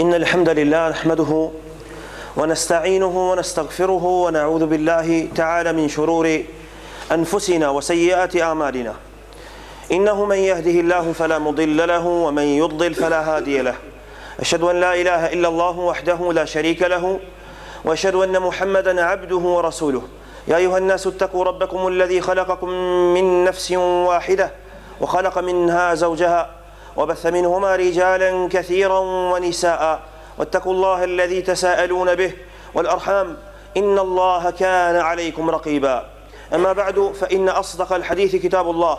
إن الحمد لله نحمده ونستعينه ونستغفره ونعوذ بالله تعالى من شرور أنفسنا وسيئات أعمالنا إنه من يهده الله فلا مضل له ومن يضلل فلا هادي له أشهد أن لا إله إلا الله وحده لا شريك له وأشهد أن محمدا عبده ورسوله يا أيها الناس اتقوا ربكم الذي خلقكم من نفس واحدة وخلق منها زوجها وبث منهما رجالا كثيرا ونساء واتقوا الله الذي تساءلون به والأرحام إن الله كان عليكم رقيبا أما بعد فإن أصدق الحديث كتاب الله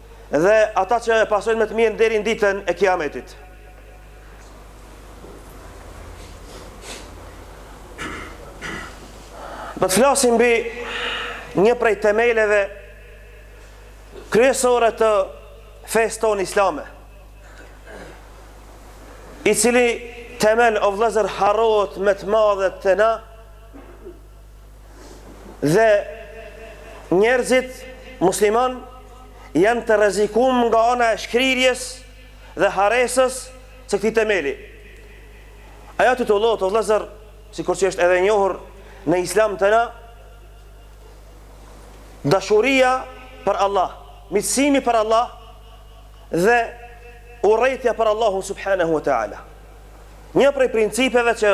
dhe ata që e pasojnë me të mirë deri në ditën e Kiametit. Do të flasim mbi një prej temeleve kryesore të fesë tonë islame. I cili temel o vëllezër harrohet me të madhe të na, Dhe njerëzit musliman janë të rrezikun nga ana e shkrirjes dhe harresës së këtij temeli. Ajo titullohet o vëllezër, sikur që është edhe e njohur në Islam te na, dashuria për Allah, miqësimi për Allah dhe urrejtja për Allahun subhanahu wa taala. Një prej principeve që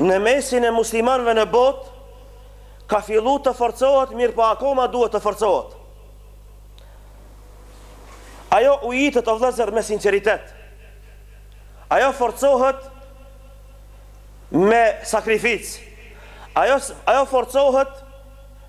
Në mesin e muslimanëve në botë ka fillu të forcohet, mirëpo akoma duhet të forcohet. Ajo ujitet o vëllezër me sinqeritet. Ajo forcohet me sakrificë. Ajo ajo forcohet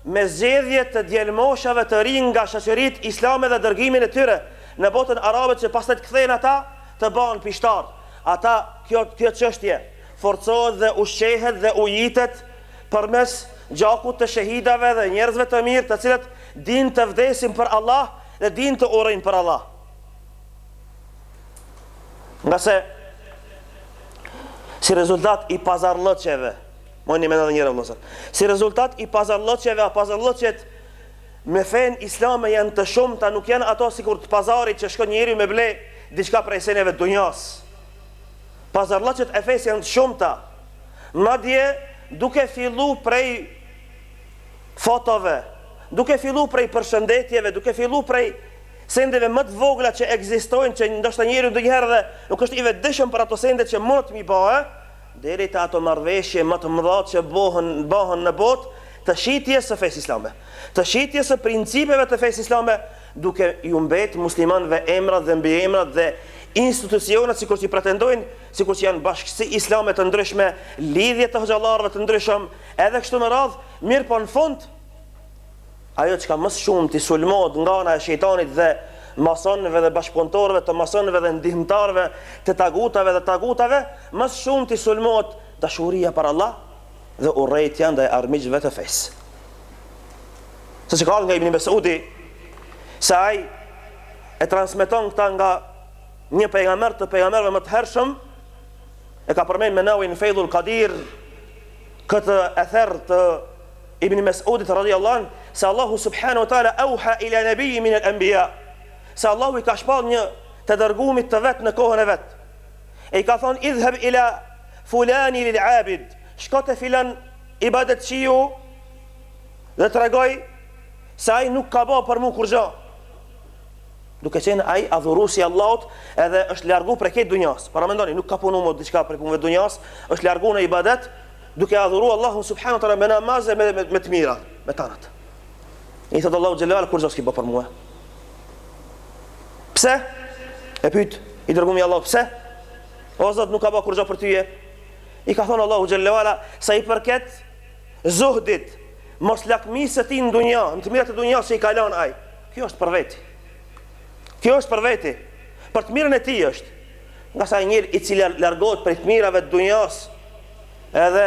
me zgjedhje të djelmoshave të rinj nga shoqëritë islame dhe dërgimin e tyre në botën arabe që pastaj të kthehen ata të bëhen pishtar. Ata, kjo, kjo çështje, forcohet dhe ushqehet dhe ujitet përmes gjakut të shehidave dhe njerëzve të mirë të cilët dinë të vdesin për Allah dhe dinë të urrejnë për Allah. Ngase, si rezultat i pazarllëqeve, mojnë një menë dhe njëre vëllezër, si rezultat i pazarllëqeve, a pazarllëqet, Me fenë islame janë të shumta nuk janë ato sikur të pazarit që shkon njeriu me ble diçka prej sendeve të dunjasë. Pazarllëqet e fesë janë të shumta. Madje duke fillu prej fotove, duke fillu prej përshëndetjeve, duke fillu prej sendeve më të vogla që ekzistojnë që ndoshta njeriu ndonjëherë dhe nuk është i vetëdijshëm për ato sende që mund t'i bëjë, Deri te ato marrëveshje më të mëdha që bëhen bëhen në botë, të shitjes së fesë islame, të shitjes së principeve të fesë islame, duke iu mbetë muslimanëve emrat dhe mbiemrat dhe institucionet sikurse pretendojnë, sikurse janë bashkësi islame të ndryshme, lidhje të hoxhallarëve të ndryshëm, edhe kështu me radhë, mirëpo në fund, Ajo çka më së shumti sulmohet nga ana e shejtanit dhe masonëve dhe bashkëpunëtorëve të masonëve dhe ndihmëtarëve të tagutave dhe tagutave, më së shumti sulmohet dashuria për Allah dhe urrejtja ndaj armiqve të fesë. Siç ka nga Ibn Mesudi, se ai e transmeton këta nga një pejgamber të pejgamberëve më të hershëm, e ka përmend Menaviu në Fejdul Kadir këtë ether të Ibn Mes'udit radhiyallahu anh se Allahu subhanahu wa ta'ala auha ila nabiyyin min al-anbiya se Allahu i ka shpall një të dërgumit të vet në kohën e vet e i ka thon idhhab ila fulani lil abid shko te filan ibadetçiu dhe tregoj se ai nuk ka bë për mua kurrgjë duke qenë ai adhuruesi i Allahut, edhe është largu prej këtë dunjas. Paramendoni, nuk ka punuar më diçka prej punëve të dunjas, është largu në ibadet, Duke adhuru Allahun subhanu të me namaz dhe me, me, me të mira, me tanat. I thotë Allahu xhel-le, kurrgjo ski bo për mua? Pse? E pyt, i dërgumi i Allahut, pse? O zot, nuk ka bo kurrgjo për tyje? I ka thonë Allahu xhel-le, sa i përket zuhdit, moslakmisë tij në dunja, në të mirat e dunjas që i ka lon aj. Kjo është për veti. Kjo është për veti. Për të mirën e tij është. Ngase njeri i cili largohet prej të mirave të dunjasë, Edhe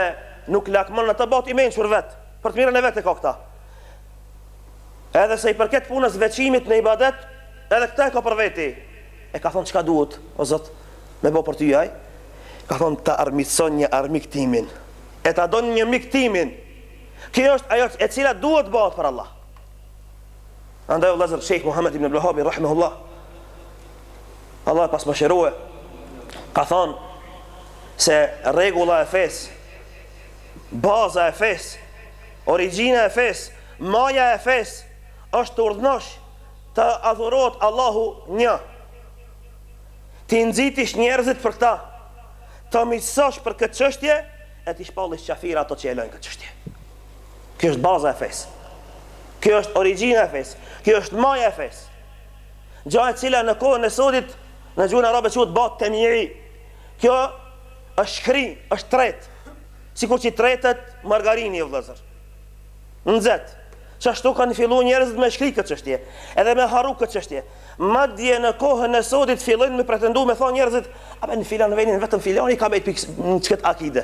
nuk lakmon atë, bahet i mençur vet, për të mirën e vet e ka këtë. Edhe sa i përket punës veçimit në ibadet, edhe këtë e ka për veti. E ka thonë çka duhet, o Zot, me bë për ty ai. Ka thonë ta armiqëson një armik timin. E ta don një mik timin. Kjo është ajo e cila duhet të bëhet për Allah. Andaj vëllezër Sheikh Muhammed ibn Abdul Wahhab rahimahullah Allahu e pastë mëshirue, ka thonë se rregulla e fesë, baza e fesë, origjina e fesë, maja e fesë, është të urdhnosh të adhurohet Allahu një, t'i nxitish njerëzit për këta, të miqësosh për këtë çështje, e t'i shpallish qafira ato që e lojnë këtë çështje. Kjo është baza e fesë, kjo është origjina e fesë, kjo është maja e fesë, gjë e cila në kohën e sodit në gjuhën arabe quhet bat temi'i. Kjo është shkri, është tret. Sikur që tretet margarini o vëllazër. Nxet. Çashtu kanë filluar njerëzit me shkri këtë çështje, edhe me harru këtë çështje. Madje në kohën e sodit fillojnë me pretendu me thonë njerëzit, a në filan venin vetëm filani ka mbet në çket akide.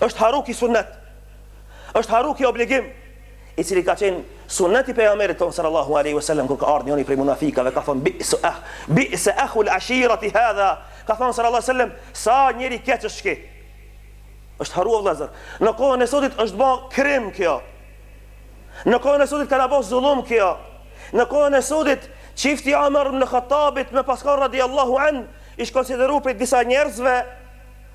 është harru ky sunnet, është harru ky obligim, i cili ka qenë sunneti i pejgamberit tonë sallallahu alaihi wasallam kur ka ardhur njëri prej munafikave ka thonë bi se ah bi se ahul ashirati hadha ka thonë sallallahu alaihi wasallam sa njeri i keq është ky është harruar vëllazër në kohën e sotit është bë krim kjo në kohën e sotit ka na bo zullum kjo në kohën e sotit çifti Omer ibn Khattabit me pas kon radiallahu an ish konsideruar për disa njerëzve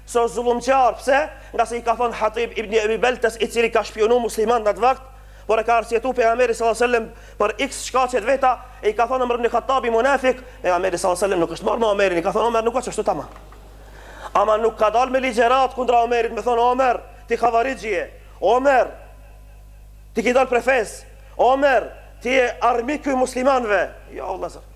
Se është zullumqar, pse? Nga se i ka thënë Hatib ibn Ebi Beltas, i cili ka shpiunu musliman në atë vakt, por e ka arsjetu pejgamberi sallallahu alejhi wasallam për iks shkaqe të veta, e i ka thënë Omer ibn Khattabi munafik, pejgamberi sallallahu alejhi wasallam nuk është marrë me Omerin, i ka thënë, Omer, nuk është ashtu tamam. Ama nuk ka dalë me ligjëru kundra Omerit, me thënë Omer, ti khavarixhi je. Omer, ti ke dalë prej fesë. Omer, ti je armik i muslimanëve. Jo, vëllazër.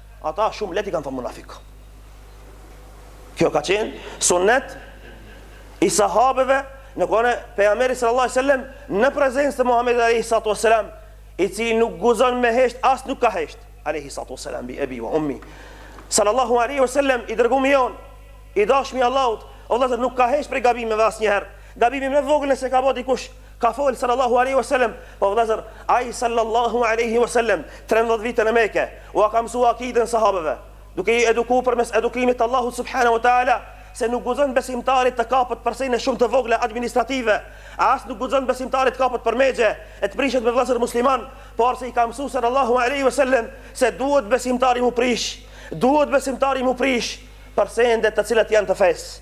Ata shumë lehtë i kanë thonë munafik. Kjo ka qenë sunnet i sahabëve në kohën e pejgamberit sallallahu alaihi sallam në prezencë të Muhammedit alaihi sallatu sallam i cili nuk guzon me hesht as nuk ka hesht alaihi sallatu sallam bi ebi wa ummi sallallahu alaihi sallam i dërgumi jonë i dashuni i Allahut o dhe nuk ka hesht prej gabimeve as njëherë gabimin më të vogël nëse ka bo dikush Ka folë sallallahu alejhi ve sellem, po vëllezër, ai sallallahu alejhi ve sellem, 13 vite në Mekë, ua ka mësuar akiden sahabëve, duke i edukuar përmes edukimit të Allahut subhanehu ve teala, se nuk guxon besimtari të kapet për sene shumë të vogla administrative, e as nuk guxon besimtari të kapet për mexhe e të prishet me vëllezër muslimanë, por se i ka mësuar sallallahu alejhi ve sellem se duhet besimtari mu prish, duhet besimtari mu prish për sende të cilat janë të fesë.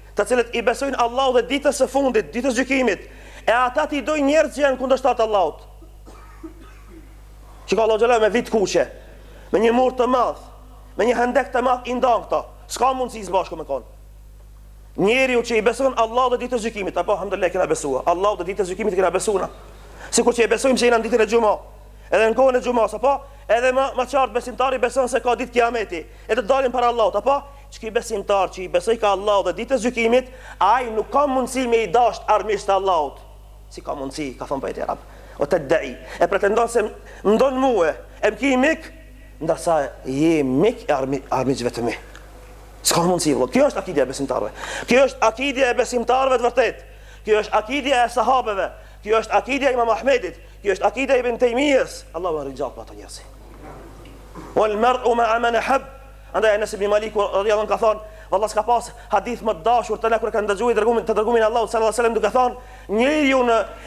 të cilët i besojnë Allahut dhe Ditës së Fundit, Ditës Gjykimit, e ata t'i dojnë njerëz që janë kundërshtarë të Allahut. Shiko, Allahu xhela me vijë t'kuqe, me një mur të madh, me një hendek të madh i ndan këto. S'ka mundësi së bashku me kon. Njeriu që i beson Allahut dhe Ditës Gjykimit, apo alhamdulillah kena besuar. Allahut dhe Ditës Gjykimit kena besuar. Sikur që e besojmë se jena në ditën e xhuma, edhe në kohën e xhumës, apo edhe ma, ma qartë besimtari beson se ka ditë kiameti, e do dalim para Allahut, apo Çdo besimtar që i beson Allahut dhe ditës gjykimit, ai nuk ka mundësi me i dashtë armiqtë e Allahut. Si ka mundësi, ka thënë poeti arab, o të dëi, e pretendon se më don mue, e më ki mik, ndërsa je mik i armi, armiqëve të mi. S'ka mundësi, vëlla. Kjo është akidja e besimtarëve. Kjo është akidja e besimtarëve të vërtetë. Kjo është akidja e sahabëve. Kjo është akidja e imam Ahmedit. Kjo është akidja e ibn Tejmijës. Allahu e rinjallë për ato njerëz. Wal mar'u mea men ehabbe. Andaj Enes ibn Maliku radhiyallahu anhu ka thënë, "Vallah s'ka pas hadith më të dashur te na kur kanë dëgjuar dërgumin, të dërgumin e Allahut sallallahu alaihi wasallam duke thënë, njeriu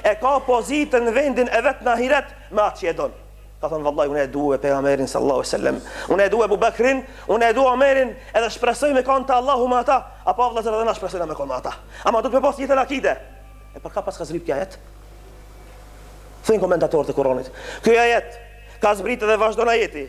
e ka pozitën në vendin e vet në ahiret me atë që e don." Ka thënë, "Vallahi unë e dua pejgamberin sallallahu alaihi wasallam, unë e dua Abu Bakrin, unë e dua Omerin, edhe shpresoj me kanë te Allahu me ata, apo vëllazër edhe na shpresojna me kanë me ata. Ama duhet me pas jetën akide." E për kë pra ka zbritur ajeti? Thonë komentatorët e Kur'anit. Ky ajet ka zbritur dhe vazhdon ajeti.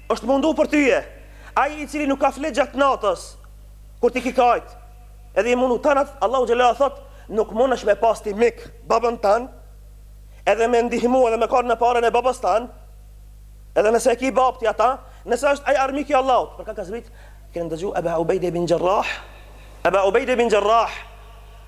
Është mundu për tyje, ai i cili nuk ka flet gjatë natës, kur ti ki kajt, edhe i mundu tanë natë, Allahu xhelalu thotë, nuk munesh me pas ti mik babën tanë, edhe me ndihmu edhe me kan në parën e babës tanë, edhe nëse e ki babë ti ata, nëse është ai armik i Allahut, për kë ka zbrit, keni ndëgju Eba Ubejde bin Xherrah, Eba Ubejde bin Xherrah,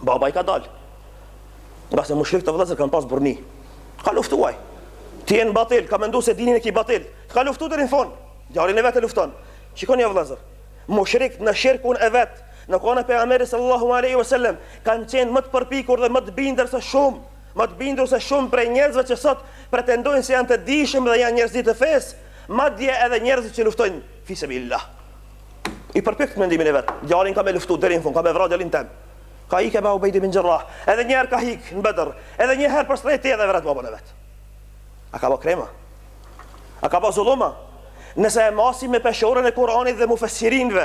Baba i ka dalë. Ngase mushrikët vëllezër kanë pas burrni. Ka luftu ai. Ti je në batil, ka mendu se dinin e ki batil. Ka luftu deri n'fund. Djalin e vet e lufton. Shikoni o vëllezër. Mushrik në shirkun e vet, në kohën e pejgamberit sallallahu aleyhi ve sellem, kanë qenë më të përpikur dhe më të bindur se shumë, më të bindur se shumë prej njerëzve që sot pretendojnë se janë të dijshëm dhe janë njerëz të fesë, madje edhe njerëzit që luftojnë fi sebilillah. I përpikt mendimin e vet. Djalin ka me luftu deri në fund, ka me vra djalin tem. Ka hik Ebu Ubejdi bin Xherrah, edhe një herë ka hik në Bedër, edhe një herë për s'treti edhe vret babën e vet. A ka ba krim a? A ka ba zullum a? Nëse e masim me peshorën e Kur'anit dhe mufesirinëve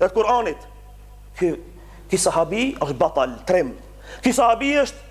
të Kur'anit, ky ky sahabi është batal, trim. Ky sahabi është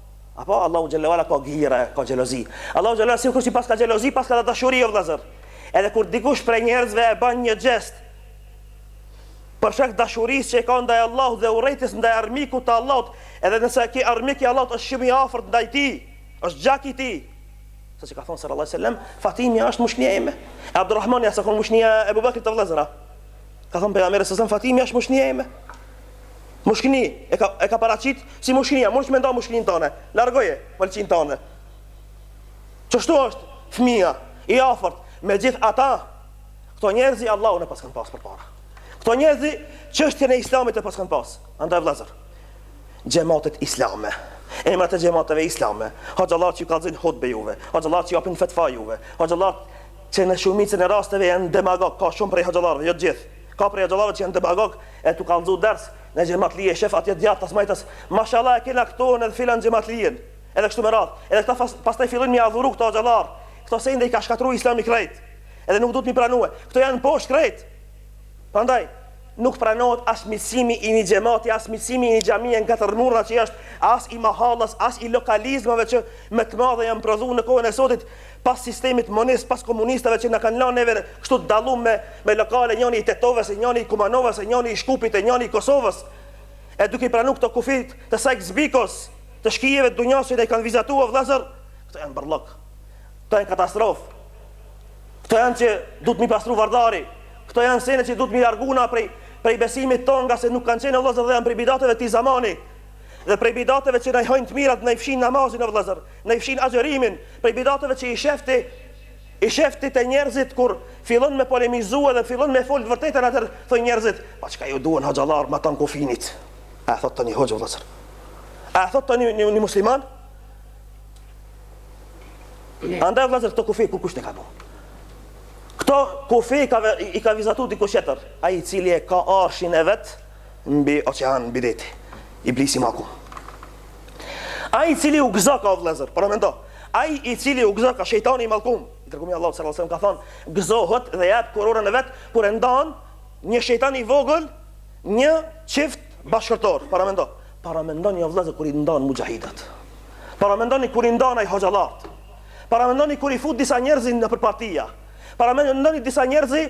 Apo Allahu xhalla wala ka gira, ka xhelozi. Allahu xhalla sikur si paska xhelozi, paska dhe dashuri o vëllazër. Edhe kur dikush prej njerëzve e bën një gjest për shkak dashurisë që e ka ndaj Allahut dhe urrejtjes ndaj armikut të Allahut, edhe nëse ky armik i Allahut është shumë i afërt ndaj tij, është gjak i tij. Sa që ka thënë sallallahu alajhi wasallam, Fatimi është mushnia ime. E Abdurrahmani s'a kon mushnia e Abu Bakrit o vëllazër a. Ka thënë pejgamberi sallallahu alajhi wasallam, Fatimi është mushnia ime. Mushkni e ka e ka paraqit si mushkni, a mund të mendo mushknin tënde? Largoje mëlçinë tënde. Kështu është fëmija i afërt megjithatë këto njerëzi Allahun e paskan pas përpara. Këto njerëzi çështjen e Islamit e paskan pas. Andaj vëllazër, xhamatet islame, emrat e xhamateve islame, hoxhallar që kallzojnë hutbe juve, hoxhallar që japin fetva juve, hoxhallar që në shumicën e rasteve janë demagog, ka shumë prej hoxhallarëve, jo të gjithë. Ka prej hoxhallarëve që janë demagog e tu kallzu ders në xhematlije e shef atje djathtas majtas mashalla e kena këtu në filan xhematlijen edhe kështu me radhë edhe këta pastaj fillojnë mi adhuru këto hoxhallarë këto sende i ka shkatru islami krejt edhe nuk duhet mi pranu këto janë poshtë krejt prandaj nuk pranohet as miqësimi i një xhamati as miqësimi i një xhamie në katër mura që është as i mahallas as i lokalizmave që me të madhe janë prodhuar në kohën e sotit Pas sistemit monist, pas komunistëve që na kanë lanë neve kështu të dallum me, me lokale, njëni i Tetovës, e njëni i Kumanovës, e njëni i Shkupit, e njëni i Kosovës, e duke i pranu këto kufit të Sajks-Pikos, të shkijeve të dunjas që na i kanë vizatu o vlezër, këto janë bërllok, këto janë katastrofë, këto janë që duhet mi pastru Vardari, këto janë sene që duhet mi largu na prej, prej besimit tonë ngase nuk kanë qenë o vlezër dhe janë prej bidateve të zamanit, dhe prej bidateve që na i hojnë të mirat, na i fshin namazin o vlezër. Na i fshin agjërimin prej bidateve që i shef ti, i shef ti te njerëzit kur fillon me polemizue dhe fillon me fol të vërtetën atëherë thojnë njerëzit, po çka ju duhen hoxhallarë matan kufinit. A e thotë ta një hoxhë vëllazër? A e thotë ta një, një, një musliman? Andaj vëllazër këto kufi kurkush të ka bo? Këto kufi ka, i ka vizatu dikush tjetër, ai i cili e ka arshin e vet, mbi oqean mbi det Iblisi i mallkum ai i cili u gëzoka vëllazër paramendo ai i cili u gëzoka shejtani i mallkum i dërguari i Allahut sallallahu alaihi wasallam ka thon gëzohet dhe ia jep kurorën e vet kur e ndan një shejtan i vogël një çift bashkëshortor paramendo paramendoni o vëllazër kur i ndan muxhahidat paramendoni kur i ndan ai hoxhallart paramendoni kur i fut disa njerëz në partia paramendoni disa njerëz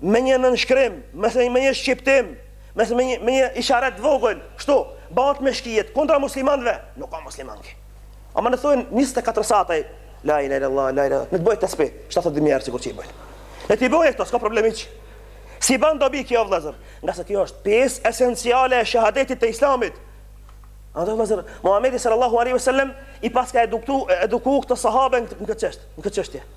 me një nënshkrim, me me një shqiptim, me me një, me një isharet t'vogël, kështu, bëhet me shkijet kundra muslimanëve, nuk a musliman ky. Ama në thoftë 24 sahat ai, la ilaha illallah, la ilaha, në boftë tesbih, 70 mijë herë sikur që i bëjnë. E t'i bëjë këto, s'ka problem hiç. S'i ban dobi kjo vëllazër, ngase kjo është pjesë esenciale e shahadetit të Islamit. Andaj vëllazër, Muhamedi sallallahu alaihi wasallam i paska eduku, eduku këta sahabe në këtë çështje, në këtë çështje.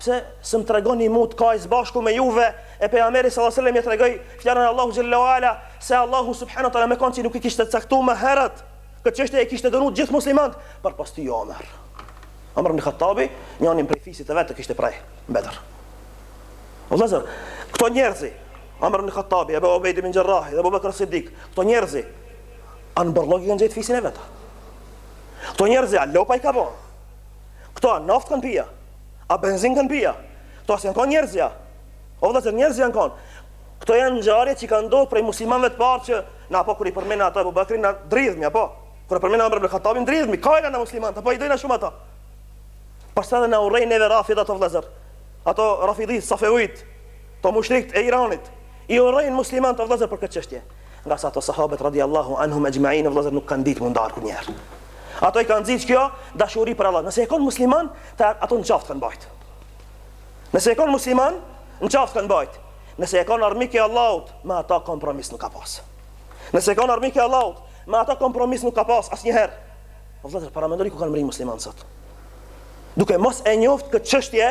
Pse s'më tregoni mu të kaj së bashku me juve, e pejgamberi sallallahu alaihi wasallam ja tregoi fjalën e Allahut xhalla wa ala, se Allahu subhanahu wa taala me konë që nuk e kishte caktuar më herët, këtë çështje e kishte dënu gjithë muslimanët, përpos ty Omer. Omer ibn Khattabi, njënin prej fisit të vet e kishte pre në Bedr. Vëllazër, këto njerëz, Omer ibn Khattabi, Abu Ubayda ibn Jarrah, Abu Bakr as-Siddiq, këto njerëz a në bërllog e kanë gjetë fisin e vet. Këto njerëz a lopa i ka bo. Këto naftë kanë pi a. A benzinë kanë pi a? Kto s'janë kanë njerëz a? O vëllazër, njerëz janë kanë. Këto janë ngjarje që kanë ndodhur prej muslimanëve të parë që na apo kur i përmendën ata Abu Bakrin na dridhmi apo kur e përmendën Omer ibn Khattabin dridhmi, ka jena muslimanë, apo i dona shumë ata. Pastaj edhe na urrejnë neve Rafidat o vëllazër. Ato Rafidit Safevijt, kto mushrikët e Iranit, i urrejnë muslimanët o vëllazër për këtë çështje. Ngase ata sahabët radiallahu anhum exhmain o vëllezër nuk kanë ditë m'u nda kurnjëherë. Ato i ka nxitë kjo dashuri për Allah. Nëse je konë musliman, ty ato në qafë t'kanë bajtë. Nëse je konë musliman, në qafë t'kanë bajtë. Nëse e konë armik i Allahut, me ata kompromis nuk ka pasë. Nëse e konë armik i Allahut, me ata kompromis nuk ka pasë asnjëherë. O vëllezër, paramendoni ku kanë mrri muslimant sot. Duke mos e njoftë këtë qështje,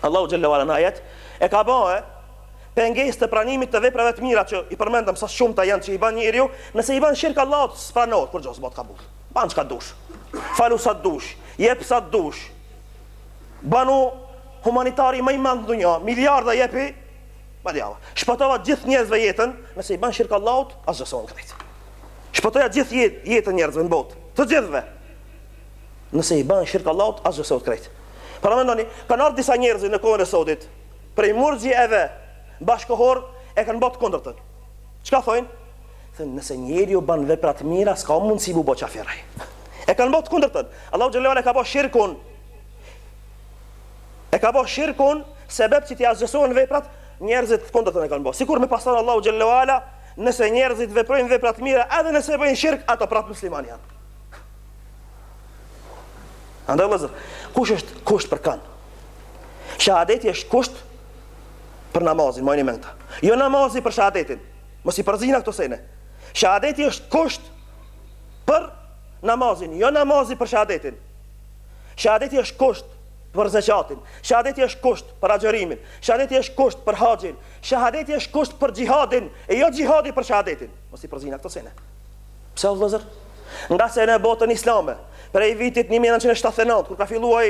Allahu xhalla wa ala në ajet e ka bë pengesë të pranimit të veprave të mira që i përmendëm sa të shumta janë që i bën njeriu, nëse i bën shirk Allahut, s'pranohet kurgjo, s'bohet kabul. Ban çka dush. Falu sa dush, jep sa dush. Banu humanitari më i madh në dunja, miliarda jepi. Madjava. Shpëtova gjithë njerëzve jetën, nëse i bën shirk Allahut, asgjëson krejt. Shpëtoja gjithë jetën njerëzve në botë, të gjithëve. Nëse i bën shirk Allahut, asgjësohen krejt. Paramendoni, kanë ardhur disa njerëz në kohën e sotit, prej murxhieve bashkëkohorë, e kanë bërë të kundërtën. Çka thonë? Thonë nëse njeriu bën vepra të mira, s'ka mundësi mu bë kafir ai. E kanë bërë të kundërtën. Allahu xhelle ve ala e ka bërë shirkun. E ka bërë shirkun sebeb që t'i asgjësohen veprat, njerëzit të kundërtën e kanë bërë. Sikur me pas thanë Allahu xhelle ve ala, nëse njerëzit veprojnë vepra të mira, edhe nëse bëjnë shirk, ato prapë muslimanë janë. Andaj vëllazër, kush është kusht për kan? Shahadeti është kusht për namazin, mani n'mend. Jo namazi për shahadetin. Mos i përzini këto sene. Shahadeti është kusht për namazin, jo namazi për shahadetin. Shahadeti është kusht për zakatin. Shahadeti është kusht për agjërimin. Shahadeti është kusht për haxhin. Shahadeti është kusht për xhihadin, e jo xhihadi për shahadetin. Mos i përzini këto sene. Pse o vëllezër? Ngase në botën islame, prej vitit 1979, kur ka fillua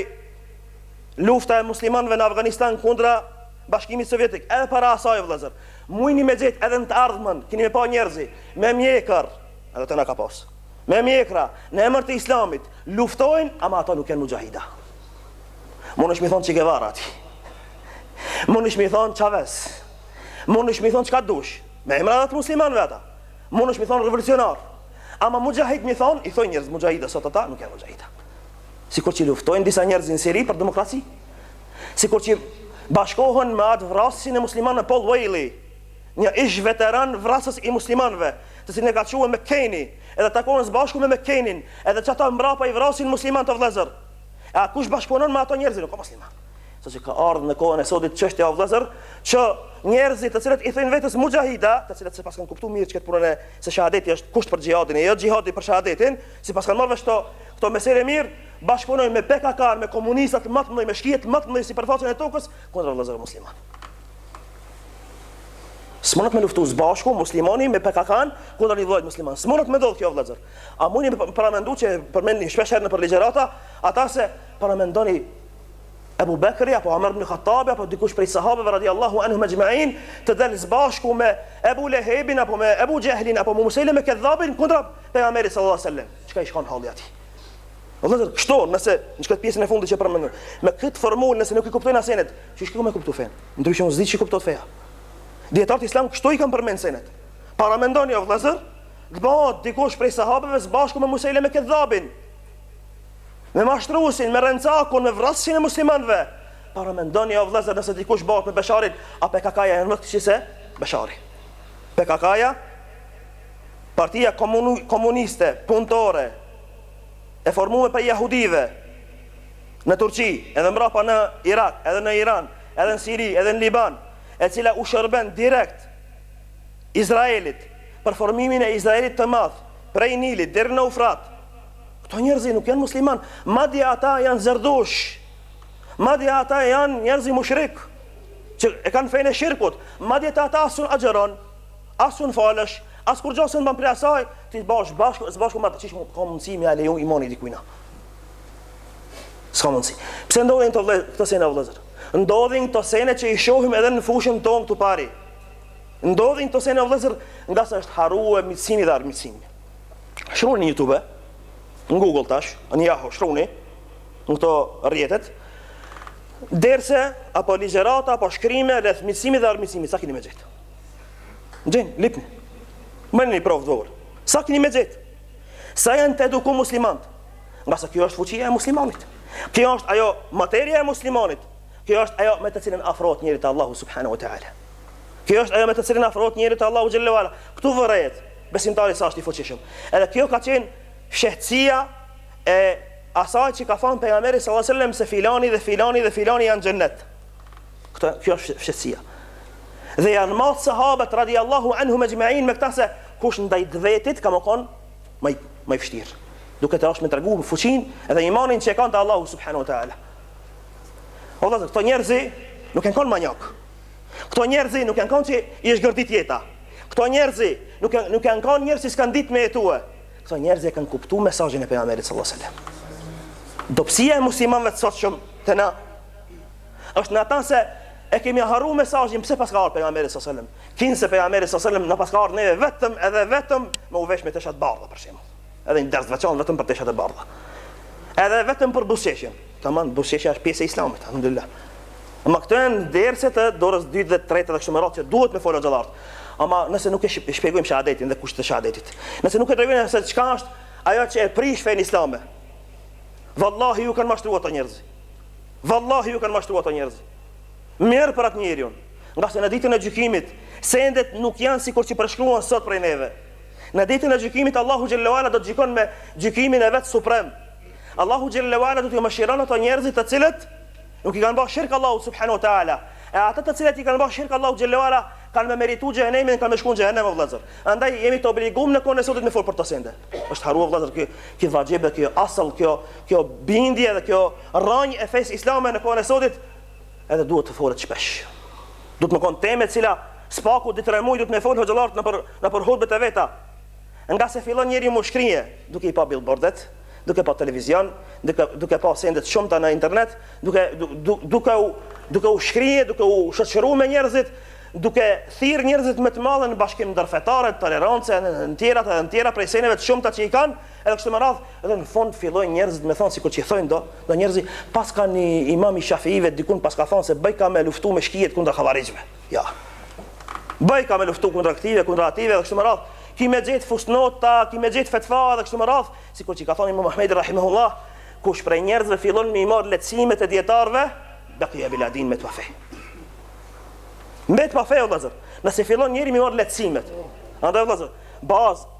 lufta e muslimanëve në Afganistan kundra bashkimit sovjetik, edhe para asaj vëllëzër, mujni me gjetë edhe në të ardhmen, kini me pa njerëzi, me mjekër, edhe deri tani ka pas, me mjekra, në emër të islamit, luftojnë, ama ato nuk janë muxhahida. Munësh me i thonë Çe Gevara ati. Munësh me i thonë Çavez. Munësh me i thonë çka dush. Me emra edhe të muslimanëve ata. Munësh me i thonë revolucionar, ama muxhahid me i thonë, i thojnë njerëz muxhahida sot ata, nuk janë muxhahida. Sikur që luftojnë disa njerëz në Siri për demokraci, sikur që bashkohen me atë vrasin e muslimanëve Paul Vallely, një ish veteran vrasës i muslimanëve, të cilin e ka çuar McCain-i, edhe takohen së bashku me McCain-in, edhe çata mbrapa i vrasin muslimanët vëllezër. A kush bashkëpunon me ato njerëz nuk a musliman. Saqë ka ardhë në kohën e sotit çështja o vëllazër, që njerëzit të cilët i thonë vetës muxhahida, të cilët si po s'e kanë kuptuar mirë qëto punën se shahadeti është kusht për xhihadin e jo xhihadi për shahadetin, si po s'e kanë marrë vesh këto këto meselë mirë, bashkëpunojnë me PKK, me komunistat më të mëdhenj, me shkijet më të mëdhenj n'sipërfaqen e tokës kundër vëllazërve muslimanë. S'munet me luftu s'bashku muslimani me PKK-n kundër një vëllait musliman. S'munet me ndodh kjo vëllazër. A mundni me paramendu që përmendi shpeshherë nëpër ligjërata, ata s'e paramendoni Ebu Bekri apo Omer ibn Khattabi apo dikush prej sahabeve radiallahu anhum ecma'in të dalë së bashku me Ebu Lehebin apo me Ebu Xhehlin apo me Musejleme Kedhabin kundra pejgamberit sallallahu alaihi wasallam. Çka i shkon halli atij? Vëllazër, kështu, nëse në këtë pjesën e fundit që përmend, me këtë formulë nëse nuk i kuptojmë na senet, qysh kemi me kuptu fenë. Ndryshe un s'di që kuptohet feja. Dijetarët islam kështu i kanë përmend senet. Paramendoni o vëllazër, të bëhet dikush prej sahabeve së bashku me Musejleme Kedhabin, Me mashtruesin, me rrencakun, me vrasësin e muslimanëve. Paramendoni o vëllezër nëse dikush bëhet me Besharin, a PKK-ja janë më të zi se Beshari. PKK-ja Partia komuniste, punëtore, e formuar prej jahudive në Turqi, edhe mbrapa në Irak, edhe në Iran, edhe në Siri, edhe në Liban, e cila u shërben direkt Izraelit për formimin e Izraelit të madh, prej Nilit deri në Eufrat, Këto njerëzi nuk janë muslimanë, madje ata janë zërdush, madje ata janë njerëzi mushrik, që e kanë fenë e shirkut, madje te ata asnjë s'agjëron, asnjë s'falet, as kurgjo s'e ban prej asaj, ti bahesh bashkë, së bashku me ta, qysh, ka mundësi me ia leju imani dikujna. S'ka mundësi. Pse ndodhin vllezër, këto sene vllezër? Ndodhin këto sene që i shohim edhe në fushën tonë këtupari. Ndodhin këto sene vllezër, ngase është harru miqësimi dhe armiqësimi. Shkruani në YouTube, në Google tash, në Yahoo, shkruani në këto rrjetet. Derse apo ligjërata apo shkrime rreth miqësimit dhe armiqësimit, sa keni me gjet? Gjen, lipni. Bëni një provë të vogël. Sa keni me gjet? Sa janë të edukuar muslimanët? Ngase kjo është fuqia e muslimanit. Kjo është ajo materia e muslimanit. Kjo është ajo me të cilën afrohet njeri te Allahu subhanahu wa taala. Kjo është ajo me të cilën afrohet njeri te Allahu xhalle ue ala. Ktu vërehet besimtari sa është i fuqishëm. Edhe kjo ka qenë fshehtësia e asaj që ka thënë pejgamberi sallallahu alaihi wasallam se filani dhe filani dhe filani janë në xhennet. Kjo, kjo është fshehtësia. Dhe janë matë sahabët radiallahu anhum exhmein me këta se kush ndaj vetit ka me kanë më i vështirë. Duke dashtë me tregu fuqinë edhe imanin që e kanë te Allahu subhanahu wa ta'ala. Edhe këto njerëzi nuk janë kanë manijak. Këto njerëzi nuk janë kanë që iu është gërdit jeta. Këto njerëzi nuk janë nuk janë kanë njerëz që s'kanë ditë me jetue. Këto njerëzi e kanë kuptuar mesazhin e pejgamberit sallallahu alajhi wasallam. Dobësia e muslimanëve të sotshëm te na është në atë se e kemi harru mesazhin pse paska ardhur pejgamberi sallallahu alajhi wasallam. Kinse pejgamberi sallallahu alajhi wasallam na paska ardhur neve vetëm edhe vetëm me u vesh me teshat e bardha për shembull. Edhe një ders i veçantë vetëm për teshat e bardha. Edhe vetëm për buzëqeshjen. Tamam, buzëqeshja është pjesë e Islamit, alhamdulillah. Ama këto janë derse të dorës së dytë dhe të tretë dhe kështu me radhë që duhet me folë gjallart. Ama nëse nuk e shpjegojmë shahadetin dhe kushtet e shahadetit. Nëse nuk e tregojmë se çka është ajo që e prish fenë islame. Vallahi ju kanë mashtruar ata njerëz. Vallahi ju kanë mashtruar ata njerëz. Mirë për atë njeriu. Ngase në ditën e gjykimit sendet nuk janë sikur që përshkruhen sot prej neve. Në ditën e gjykimit Allahu xhelle ve ala do të gjykon me gjykimin e vet suprem. Allahu xhelle ve ala do t'i mëshiron ato njerëzit të cilët nuk i kanë ba shirk Allahut subhanahu wa taala. E ata të cilët i kanë ba shirk Allahut xhelle ve ala kanë me meritu xhehenemin, kanë me shku n'xhehenem o vëllazër. Andaj jemi të obliguar në kohën e sotit me fol për këto sende. Është harru vëllazër ky, ky vaxhib dhe ky asël, kjo kjo bindje dhe kjo rrënjë e fesë islame në kohën e sotit edhe duhet të folet shpesh. Duhet me kon temë e cila së paku dy tre muaj duhet me fol hoxhallarët nëpër, nëpër hutbet e veta. Nga se fillon njeri mu shkrije, duke i pa billboardet, duke pa televizion, duke, duke pa sendet e shumta në internet, duke, duke, duke, u, duke u shkrije, duke u shoqëru me njerëzit, duke thirrë njerëzit me të madhe në bashkim ndërfetare, n'tolerancë, në tjera, në tjera, prej seneve të shumta që i kanë, Edhe kështu me radhë, edhe në fund fillojnë njerëzit me thonë sikur që i thonë do, do njerëz, paska kanë një imam i Shafiive dikund paska thonë se bëjka me luftu me shkijet kundra Havarixhve. Ja. Bëjka me luftu kundra këtyve, kundra atyve edhe kështu me radhë. Ki me gjetë fusnota, ki me gjetë fetva edhe kështu me radhë, sikur që i ka thonë Imam Ahmedi rahimahullah, kush prej njerëzve fillon me i marr lehtësimet e dijetarëve, baqiya bila din, met pa fe. Mbet pa fe o vëllazër. Nëse fillon njëri me i marr lehtësimet, andaj vëllazër, bazë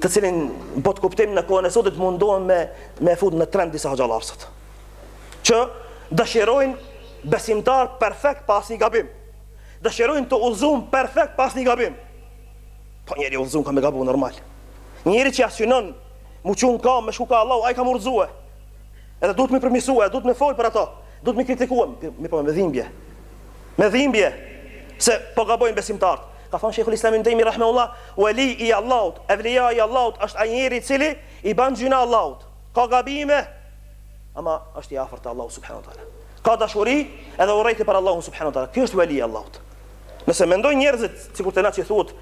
të cilin botëkuptim në kohën e sotit mundohen me me fut në trend disa hoxhallarë sot. Që dëshirojnë besimtar perfekt pa asnjë gabim. Dëshirojnë të udhëzum perfekt pa asnjë gabim. Po njeri i udhëzum ka me gabu normal. Njeri që e synon mu çu ka me shku ka Allahu, ai ka mu rrëzue. Edhe duhet me i përmirësue, duhet me fol për ato, duhet me i kritiku, ama po me dhimbje. Me dhimbje se po gabojnë besimtarët. Ka thënë Shejhul Islam Ibn Tejmije rahimehullah, Weli i Allahut, evlija i Allahut është ai njeri i cili i bën gjynah Allahut, ka gabime, ama është i afërt te Allahu subhanahu wa taala. Ka dashuri edhe urrejtje për Allahun subhanahu wa taala. Ky është weli i Allahut. Nëse mendojnë njerëzit, sikur te na që thuhet,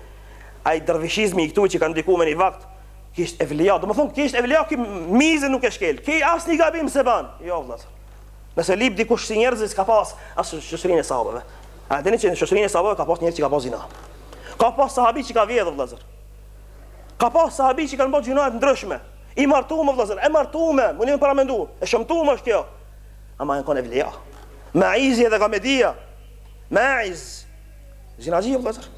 ai dervishizmi këtu që kanë ndikuar në një vakt, ky është evlija, do të thonë ky është evlija, ky mizë nuk e shkel, ky asnjë gabim s'e bën. Jo vëllazër. Nëse lyp dikush ksi njerëz, s'ka pas as n'shoqërinë e sahabëve. A e dini që në shoqërinë e sahabëve ka pas njerëz që ka ba zina? Ka pas sahabi që ka vjedhur vëllazër. Ka pas sahabi që kanë bërë gjynahe të ndryshme. I martum vëllazër, e martume, muni me paramendu, e shëmtume është kjo. Ama janë kanë evlija. Maizi dhe Gamidija. Maiz. Zinaxhi vëllazër.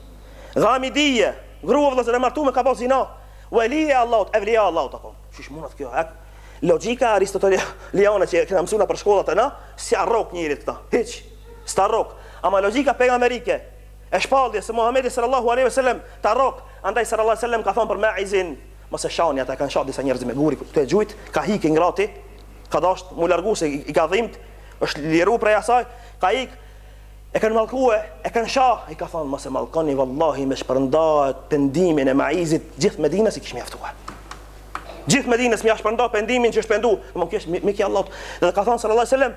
Gamidija, grua vëllazër e martume ka ba zina. Wali i Allahut, evlija i Allahut apo. Qysh mundet kjo? Ak. Logjika aristoteliane që kemi mësuar nëpër shkollat tona, s'e rrok njeri këta. Hiç. S'ta rrok, ama logjika pejgamberike e shpalljes së Muhamedit sallallahu alejhi ve sellem, Ta rrok, andaj sallallahu alejhi ve sellem ka thënë për Maizin, mos e shani ata e kanë sha disa njerëz me gur tu e gjujt, ka hik i ngrati, ka dashtë mu largu se i ka dhimbtë, është liru prej asaj, ka ik, e kanë mallkue, e kanë sha, i ka thënë mos e mallkoni vallahi me shpërnda pendimin e Maizit gjithë Medinës i kish mjaftuar. Gjithë Medinës me ia shpërnda pendimin që është pendu, mik ish, mik i Allahut. Dhe ka thënë sallallahu alejhi ve sellem,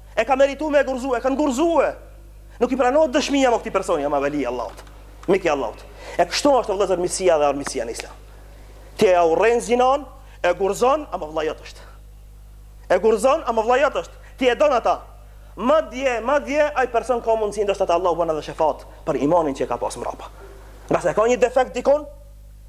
E ka meritu me u gurzue, e kan gurzue. Nuk i pranohet dëshmia më këtij personi, ama veli i Allahut. Mik i Allahut. E kështu është vëllazër miqësia dhe armiqësia në Islam. Ti e urren zinon, e gurzon, ama vëllai jot është. E gurzon, ama vëllai jot është. Ti e don ata. Madje, madje ai person ka mundësi ndoshta te Allahu bën edhe shefat për imanin që e ka pas mbrapa. Ngase e ka një defekt dikun,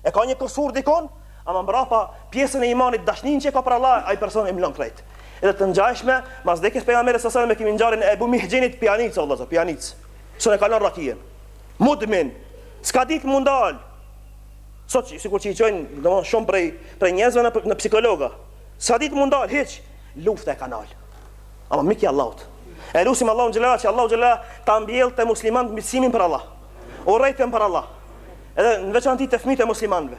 e ka një kusur dikun, Ama mbrapa, pjesën e imanit, dashninë që e ka për Allahun, ai person e mblon krejt. Edhe të ngjajshme, mas vdekjes pejgamberit sallallahu alejhi ve sellem e kemi ngjarjen e Ebu Mihxhenit, pijanicë o vëllezër, pijanicë. S'un e ka lënë rakijën. Mudmin. S'ka ditë mu ndal. Sot sikur që i çojnë, domethënë shumë prej prej njerëzve në në psikologa. S'ka ditë mu ndal hiç. Lufta e ka nal. Ama mik i Allahut. E lusim Allahun xhelal që Allahu xhelal ta mbjellë te muslimanët miqësimin për Allah. Urrejtën për Allah. Edhe në veçanti te fëmijët e muslimanëve.